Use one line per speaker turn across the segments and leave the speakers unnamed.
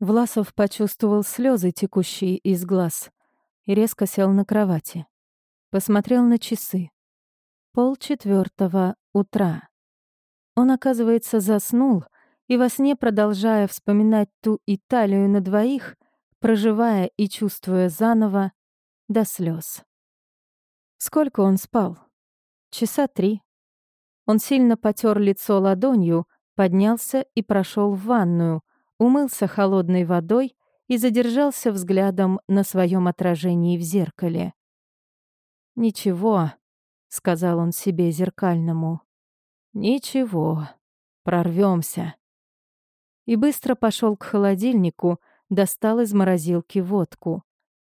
Власов почувствовал слезы, текущие из глаз, и резко сел на кровати. Посмотрел на часы. Пол четвертого утра. Он, оказывается, заснул, и во сне, продолжая вспоминать ту Италию на двоих, проживая и чувствуя заново, до слез. Сколько он спал? Часа три. Он сильно потер лицо ладонью, поднялся и прошел в ванную, умылся холодной водой и задержался взглядом на своем отражении в зеркале. «Ничего», — сказал он себе зеркальному, — «ничего, прорвемся. И быстро пошел к холодильнику, достал из морозилки водку.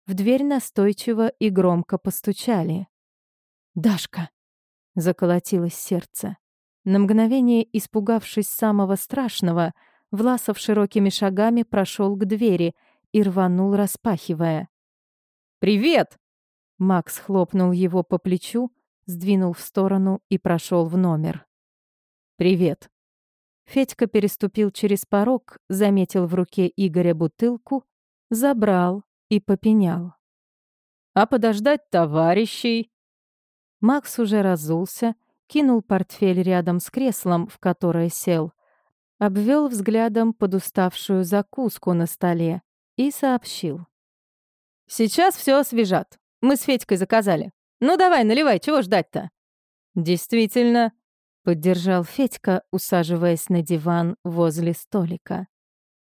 В дверь настойчиво и громко постучали. «Дашка!» — заколотилось сердце. На мгновение, испугавшись самого страшного, Власов широкими шагами прошел к двери и рванул, распахивая.
«Привет!»
Макс хлопнул его по плечу, сдвинул в сторону и прошел в номер.
«Привет!»
Федька переступил через порог, заметил в руке Игоря бутылку, забрал и попенял.
«А подождать товарищей?»
Макс уже разулся, кинул портфель рядом с креслом, в которое сел, обвел взглядом подуставшую закуску на столе и сообщил.
«Сейчас все освежат. Мы с Федькой заказали. Ну давай, наливай, чего ждать-то?»
«Действительно», — поддержал Федька, усаживаясь на диван возле столика.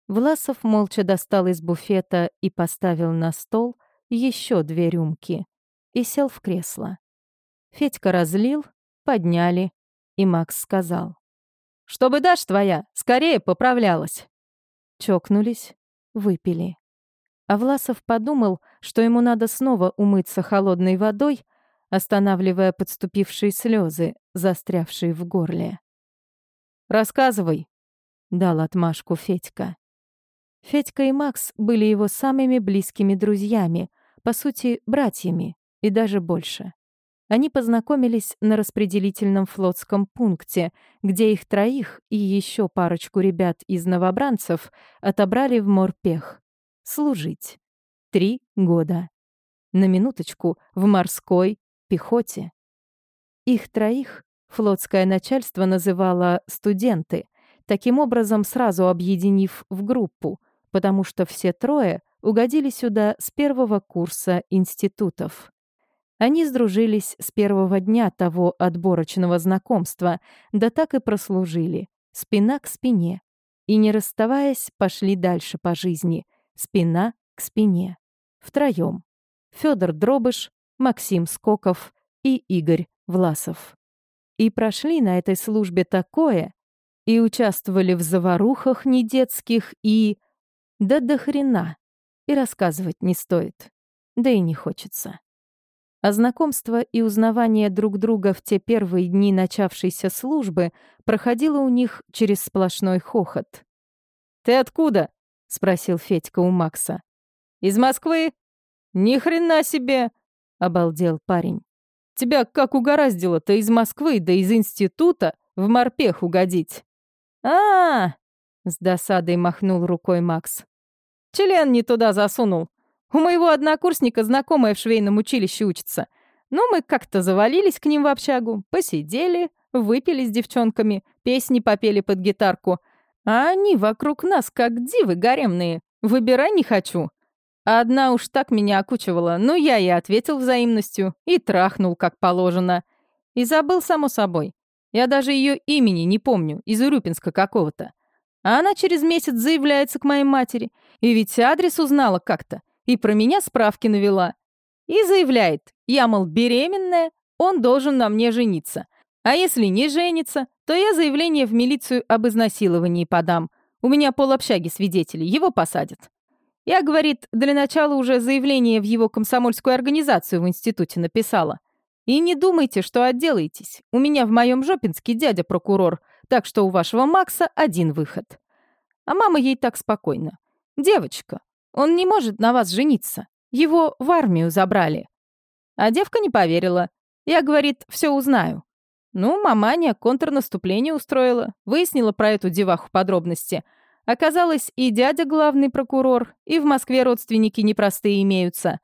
Власов молча достал из буфета и поставил на стол еще две рюмки и сел в кресло. Федька разлил, подняли, и Макс сказал.
«Чтобы Даш твоя скорее поправлялась».
Чокнулись, выпили. А Власов подумал, что ему надо снова умыться холодной водой, останавливая подступившие слезы, застрявшие в горле.
«Рассказывай», —
дал отмашку Федька. Федька и Макс были его самыми близкими друзьями, по сути, братьями, и даже больше. Они познакомились на распределительном флотском пункте, где их троих и еще парочку ребят из новобранцев отобрали в морпех. Служить. Три года. На минуточку, в морской пехоте. Их троих флотское начальство называло «студенты», таким образом сразу объединив в группу, потому что все трое угодили сюда с первого курса институтов. Они сдружились с первого дня того отборочного знакомства, да так и прослужили, спина к спине. И, не расставаясь, пошли дальше по жизни, спина к спине. Втроем. Федор Дробыш, Максим Скоков и Игорь Власов. И прошли на этой службе такое, и участвовали в заварухах недетских, и... Да до хрена. И рассказывать не стоит. Да и не хочется. А знакомство и узнавание друг друга в те первые дни начавшейся службы проходило у них через сплошной хохот.
«Ты откуда?»
— спросил Федька у Макса.
«Из Москвы?» «Ни хрена себе!» — обалдел парень. «Тебя как угораздило-то из Москвы, да из института в морпех угодить?» а, -а, -а с досадой махнул рукой Макс. «Член не туда засунул. У моего однокурсника знакомая в швейном училище учится. Ну, мы как-то завалились к ним в общагу, посидели, выпили с девчонками, песни попели под гитарку. А они вокруг нас как дивы гаремные. Выбирай не хочу. Одна уж так меня окучивала, но я ей ответил взаимностью и трахнул, как положено. И забыл, само собой. Я даже ее имени не помню, из Урюпинска какого-то. А она через месяц заявляется к моей матери. И ведь адрес узнала как-то и про меня справки навела. И заявляет, я, мол, беременная, он должен на мне жениться. А если не женится, то я заявление в милицию об изнасиловании подам. У меня пол общаги свидетелей, его посадят. Я, говорит, для начала уже заявление в его комсомольскую организацию в институте написала. И не думайте, что отделаетесь. У меня в моем Жопинске дядя прокурор, так что у вашего Макса один выход. А мама ей так спокойно. Девочка, он не может на вас жениться. Его в армию забрали. А девка не поверила. Я, говорит, все узнаю. Ну, маманя контрнаступление устроила, выяснила про эту деваху подробности. Оказалось, и дядя главный прокурор, и в Москве родственники непростые имеются.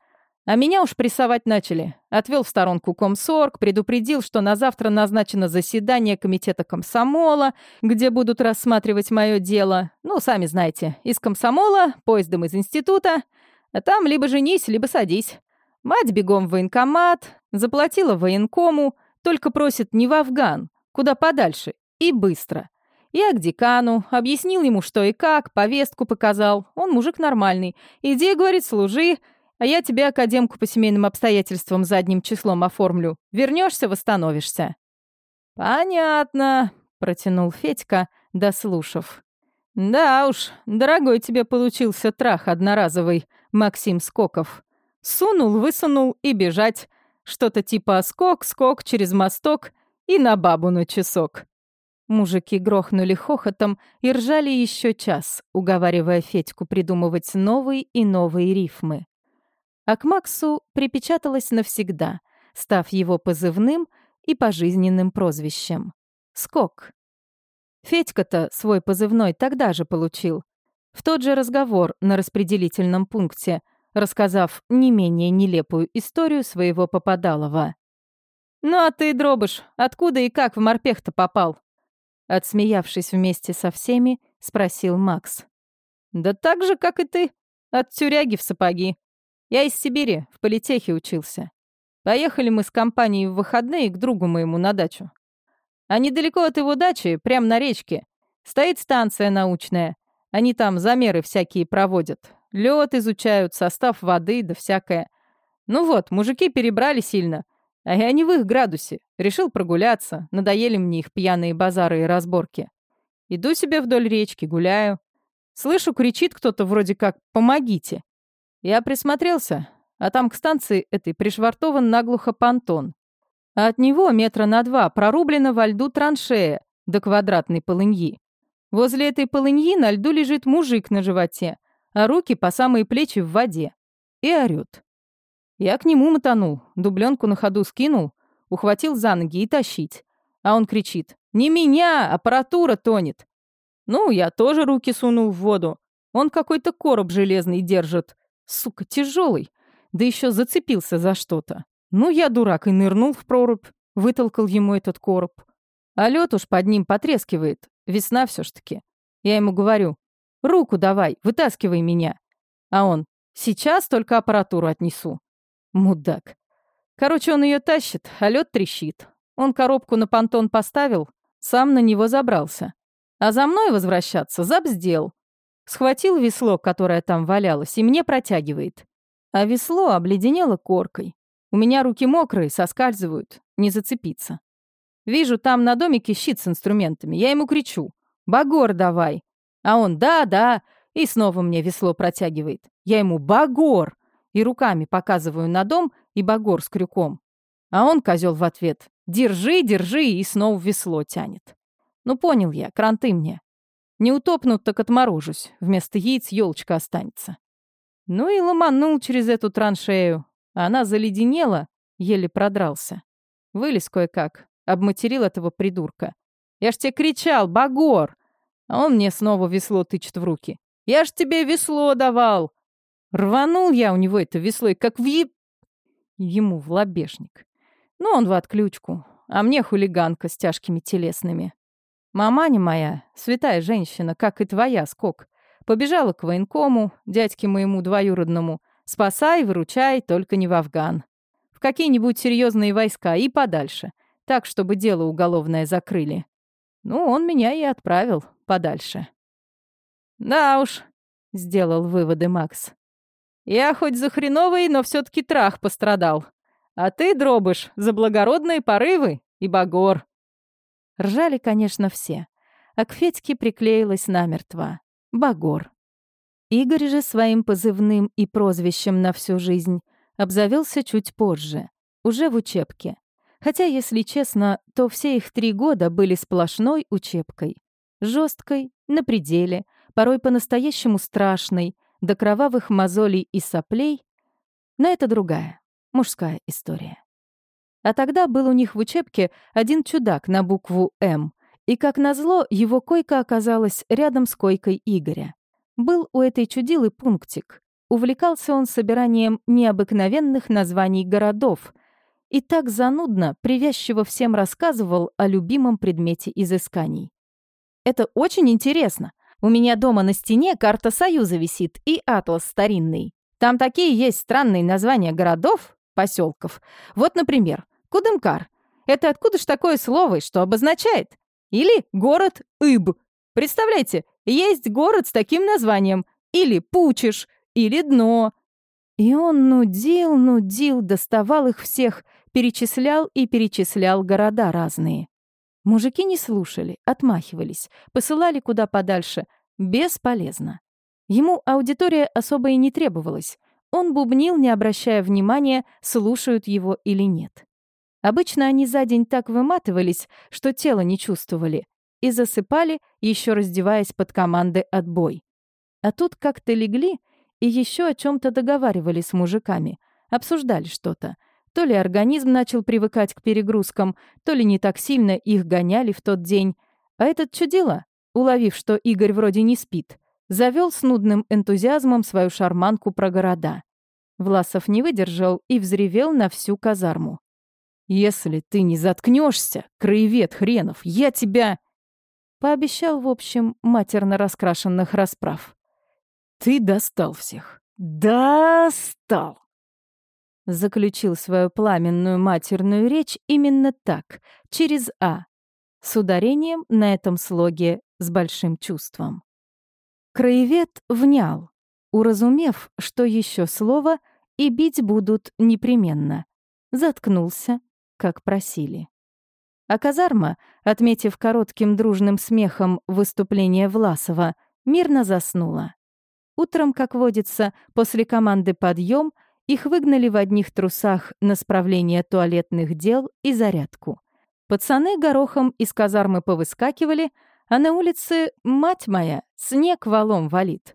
А меня уж прессовать начали. Отвел в сторонку комсорг, предупредил, что на завтра назначено заседание комитета комсомола, где будут рассматривать мое дело. Ну, сами знаете, из комсомола, поездом из института. А там либо женись, либо садись. Мать бегом в военкомат, заплатила военкому, только просит не в Афган, куда подальше, и быстро. Я к декану, объяснил ему, что и как, повестку показал. Он мужик нормальный. Иди, говорит, служи, а я тебе академку по семейным обстоятельствам задним числом оформлю. Вернешься, восстановишься». «Понятно», — протянул Федька, дослушав. «Да уж, дорогой тебе получился трах одноразовый, Максим Скоков. Сунул, высунул и бежать. Что-то типа скок, скок через мосток и на бабу на часок. Мужики грохнули хохотом и ржали еще час, уговаривая Федьку придумывать новые и новые рифмы. А к Максу припечаталась навсегда, став его позывным и пожизненным прозвищем. Скок. Федька-то свой позывной тогда же получил. В тот же разговор на распределительном пункте, рассказав не менее нелепую историю своего попадалова. «Ну а ты, дробыш, откуда и как в морпех-то попал?» Отсмеявшись вместе со всеми, спросил Макс. «Да так же, как и ты. От тюряги в сапоги. Я из Сибири, в политехе учился. Поехали мы с компанией в выходные к другу моему на дачу. А недалеко от его дачи, прямо на речке, стоит станция научная. Они там замеры всякие проводят. Лед изучают, состав воды да всякое. Ну вот, мужики перебрали сильно — а я не в их градусе. Решил прогуляться. Надоели мне их пьяные базары и разборки. Иду себе вдоль речки, гуляю. Слышу, кричит кто-то вроде как «помогите». Я присмотрелся, а там к станции этой пришвартован наглухо понтон. А от него метра на два прорублена во льду траншея до квадратной полыньи. Возле этой полыньи на льду лежит мужик на животе, а руки по самые плечи в воде. И орёт. Я к нему мотанул, дубленку на ходу скинул, ухватил за ноги и тащить. А он кричит «Не меня! Аппаратура тонет!» Ну, я тоже руки сунул в воду. Он какой-то короб железный держит. Сука, тяжелый. Да еще зацепился за что-то. Ну, я дурак и нырнул в прорубь, вытолкал ему этот короб. А лед уж под ним потрескивает. Весна все ж таки. Я ему говорю, руку давай, вытаскивай меня. А он, сейчас только аппаратуру отнесу. Мудак. Короче, он ее тащит, а лед трещит. Он коробку на понтон поставил, сам на него забрался. А за мной возвращаться забздел. Схватил весло, которое там валялось, и мне протягивает. А весло обледенело коркой. У меня руки мокрые, соскальзывают, не зацепиться. Вижу, там на домике щит с инструментами. Я ему кричу «Багор давай!» А он «Да, да!» и снова мне весло протягивает. Я ему «Багор!» и руками показываю на дом и багор с крюком. А он, козел в ответ, «Держи, держи!» и снова весло тянет. Ну, понял я, кранты мне. Не утопнут, так отморожусь. Вместо яиц елочка останется. Ну и ломанул через эту траншею. Она заледенела, еле продрался. Вылез кое-как, обматерил этого придурка. Я ж тебе кричал, Багор! А он мне снова весло тычет в руки. Я ж тебе весло давал! Рванул я у него это веслой, как в. Ему в лобешник. Ну, он в отключку, а мне хулиганка с тяжкими телесными. Маманя моя, святая женщина, как и твоя, скок, побежала к военкому, дядьке моему двоюродному, спасай, выручай, только не в Афган. В какие-нибудь серьезные войска и подальше, так, чтобы дело уголовное закрыли. Ну, он меня и отправил подальше. «Да уж», — сделал выводы Макс. Я хоть за хреновый, но все таки трах пострадал. А ты, дробыш, за благородные порывы и багор. Ржали, конечно, все. А к Федьке приклеилась намертво. Багор. Игорь же своим позывным и прозвищем на всю жизнь обзавелся чуть позже, уже в учебке. Хотя, если честно, то все их три года были сплошной учебкой. жесткой, на пределе, порой по-настоящему страшной, до кровавых мозолей и соплей, но это другая, мужская история. А тогда был у них в учебке один чудак на букву «М»,
И, как назло, его койка оказалась рядом с койкой Игоря. Был у этой чудилы пунктик. Увлекался он собиранием необыкновенных названий городов и так занудно, привязчиво всем рассказывал о любимом предмете изысканий. «Это очень интересно. У меня дома на стене карта Союза висит и атлас старинный. Там такие есть странные названия городов, поселков. Вот, например, Кудымкар. Это откуда ж такое слово, что обозначает? Или город Иб. Представляете, есть город с таким названием. Или Пучиш, или Дно. И он нудил, нудил, доставал их всех, перечислял и перечислял города разные. Мужики не слушали, отмахивались, посылали куда подальше. Бесполезно. Ему аудитория особо и не требовалась. Он бубнил, не обращая внимания, слушают его или нет. Обычно они за день так выматывались, что тело не чувствовали, и засыпали, еще раздеваясь под команды «отбой». А тут как-то легли и еще о чем то договаривали с мужиками, обсуждали что-то. То ли организм начал привыкать к перегрузкам, то ли не так сильно их гоняли в тот день. А этот чудило, уловив, что Игорь вроде не спит, завел с нудным энтузиазмом свою шарманку про города. Власов не выдержал и взревел на всю казарму. «Если ты не заткнешься, краевед хренов, я тебя...» Пообещал, в общем, матерно раскрашенных расправ. «Ты достал всех. Достал!» заключил свою пламенную матерную речь именно так, через «а», с ударением на этом слоге с большим чувством. Краевед внял, уразумев, что еще слово и бить будут непременно. Заткнулся, как просили. А казарма, отметив коротким дружным смехом выступление Власова, мирно заснула. Утром, как водится, после команды «Подъем» Их выгнали в одних трусах на справление туалетных дел и зарядку. Пацаны горохом из казармы повыскакивали, а на улице, мать моя, снег валом валит.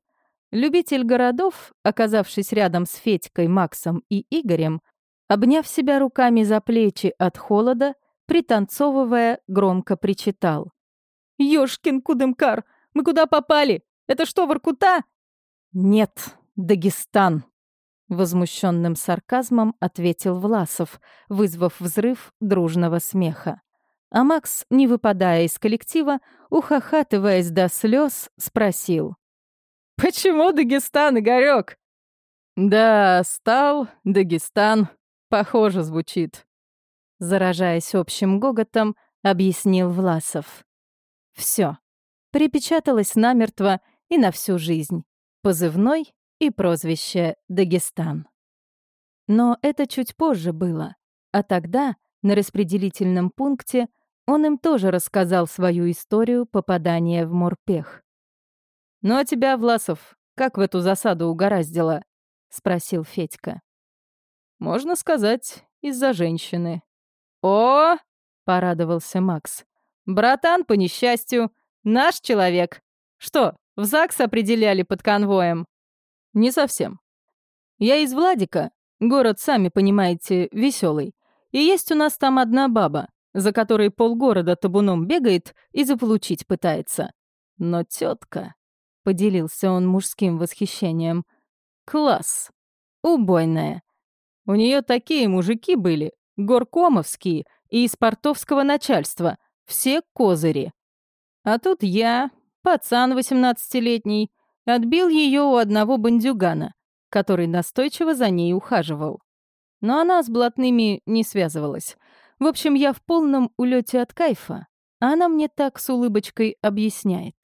Любитель городов, оказавшись рядом с Федькой, Максом и Игорем, обняв себя руками за плечи от холода, пританцовывая, громко причитал. «Ёшкин Кудымкар, мы куда попали? Это что, Воркута?» «Нет, Дагестан», Возмущенным сарказмом ответил Власов, вызвав взрыв дружного смеха. А Макс, не выпадая из коллектива, ухахатываясь до слез, спросил. «Почему Дагестан, Игорёк?» «Да, стал, Дагестан. Похоже звучит». Заражаясь общим гоготом, объяснил Власов. Все. Припечаталось намертво и на всю жизнь. Позывной и прозвище Дагестан. Но это чуть позже было, а тогда, на распределительном пункте, он им тоже рассказал свою историю попадания в морпех. «Ну а тебя, Власов, как в эту засаду угораздило?» — спросил Федька. «Можно сказать, из-за женщины». «О!» — порадовался Макс. «Братан, по несчастью, наш человек. Что, в ЗАГС определяли под конвоем?» Не совсем. Я из Владика, город, сами понимаете, веселый. И есть у нас там одна баба, за которой полгорода табуном бегает и заполучить пытается. Но тетка, поделился он мужским восхищением, класс, убойная. У нее такие мужики были, горкомовские и из портовского начальства, все козыри. А тут я, пацан восемнадцатилетний, Отбил ее у одного бандюгана, который настойчиво за ней ухаживал. Но она с блатными не связывалась. В общем, я в полном улете от кайфа, а она мне так с улыбочкой объясняет.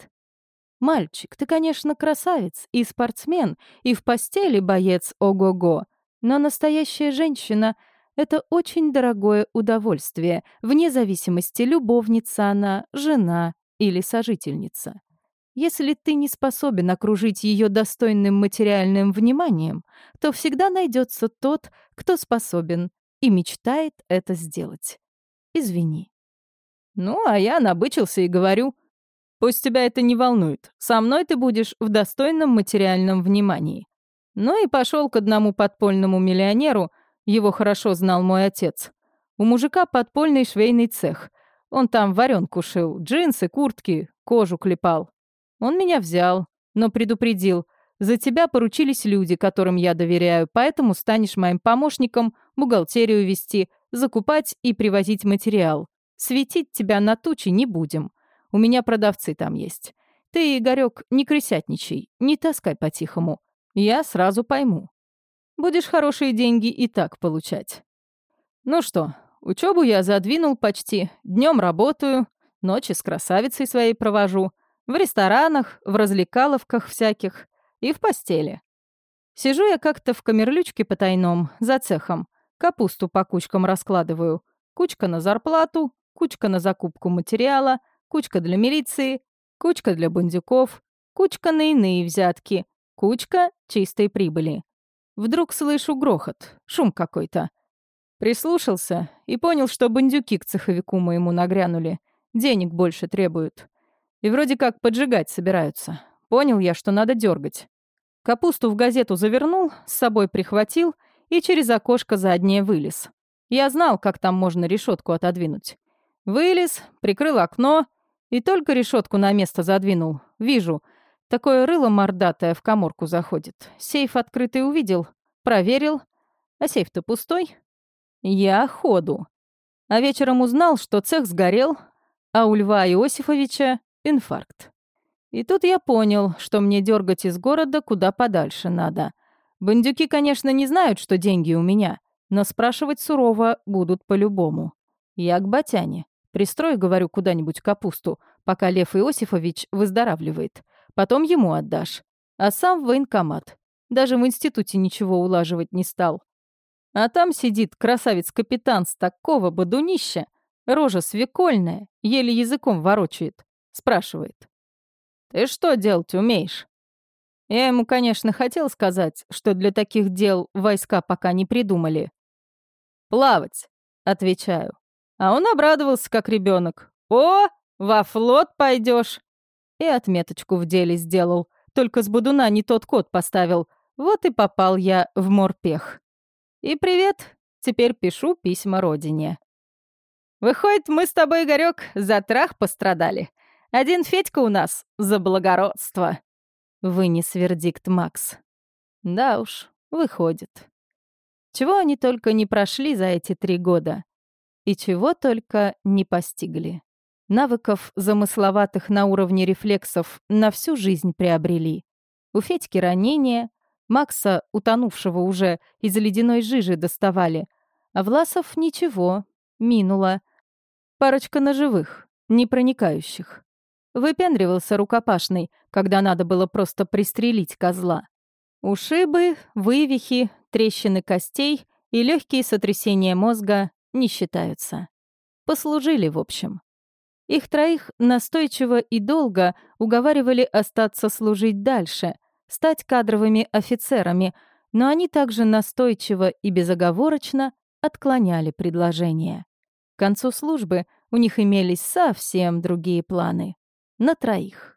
«Мальчик, ты, конечно, красавец и спортсмен, и в постели боец ого-го, но настоящая женщина — это очень дорогое удовольствие, вне зависимости, любовница она, жена или сожительница. Если ты не способен окружить ее достойным материальным вниманием, то всегда найдется тот, кто способен и мечтает это сделать. Извини. Ну, а я набычился и говорю, пусть тебя это не волнует, со мной ты будешь в достойном материальном внимании. Ну и пошел к одному подпольному миллионеру, его хорошо знал мой отец. У мужика подпольный швейный цех.
Он там варенку шил, джинсы, куртки, кожу клепал. Он меня взял, но предупредил. За тебя поручились люди, которым я доверяю, поэтому станешь моим помощником бухгалтерию вести, закупать и привозить материал. Светить тебя на тучи не будем. У меня продавцы там есть. Ты, Игорёк, не крысятничай, не таскай по-тихому. Я сразу пойму. Будешь хорошие деньги и так получать. Ну что, учебу я задвинул почти. Днем работаю, ночи с красавицей своей провожу. В ресторанах, в развлекаловках всяких и в постели. Сижу я как-то в камерлючке потайном, за цехом. Капусту по кучкам раскладываю. Кучка на зарплату, кучка на закупку материала, кучка для милиции, кучка для бандюков, кучка на иные взятки, кучка чистой прибыли. Вдруг слышу грохот, шум какой-то. Прислушался и понял, что бандюки к цеховику моему нагрянули. Денег больше требуют. И вроде как поджигать собираются. Понял я, что надо дергать. Капусту в газету завернул, с собой прихватил и через окошко заднее вылез. Я знал, как там можно решетку отодвинуть. Вылез, прикрыл окно и только решетку на место задвинул. Вижу, такое рыло мордатое в коморку заходит. Сейф открытый увидел, проверил. А сейф-то пустой. Я ходу. А вечером узнал, что цех сгорел, а у Льва Иосифовича инфаркт. И тут я понял, что мне дергать из города куда подальше надо. Бандюки, конечно, не знают, что деньги у меня, но спрашивать сурово будут по-любому. Я к Батяне. Пристрой, говорю, куда-нибудь капусту, пока Лев Иосифович выздоравливает. Потом ему отдашь. А сам в военкомат. Даже в институте ничего улаживать не стал. А там сидит красавец-капитан с такого бодунища, рожа свекольная, еле языком ворочает. Спрашивает. «Ты что делать умеешь?» Я ему, конечно, хотел сказать, что для таких дел войска пока не придумали. «Плавать», — отвечаю. А он обрадовался, как ребенок. «О, во флот пойдешь!» И отметочку в деле сделал. Только с Будуна не тот код поставил. Вот и попал я в морпех. И привет, теперь пишу письма родине. Выходит, мы с тобой, Игорёк, за трах пострадали. Один Федька у нас за благородство. Вынес вердикт Макс. Да уж, выходит. Чего они только не прошли за эти три года. И чего только не постигли. Навыков, замысловатых на уровне рефлексов, на всю жизнь приобрели. У Федьки ранения, Макса, утонувшего уже, из ледяной жижи доставали. А Власов ничего, минуло. Парочка ножевых, не проникающих. Выпендривался рукопашный, когда надо было просто пристрелить козла. Ушибы, вывихи, трещины костей и легкие сотрясения мозга не считаются. Послужили, в общем. Их троих настойчиво и долго уговаривали остаться служить дальше, стать кадровыми офицерами, но они также настойчиво и безоговорочно отклоняли предложение. К концу службы у них имелись совсем другие планы. На троих.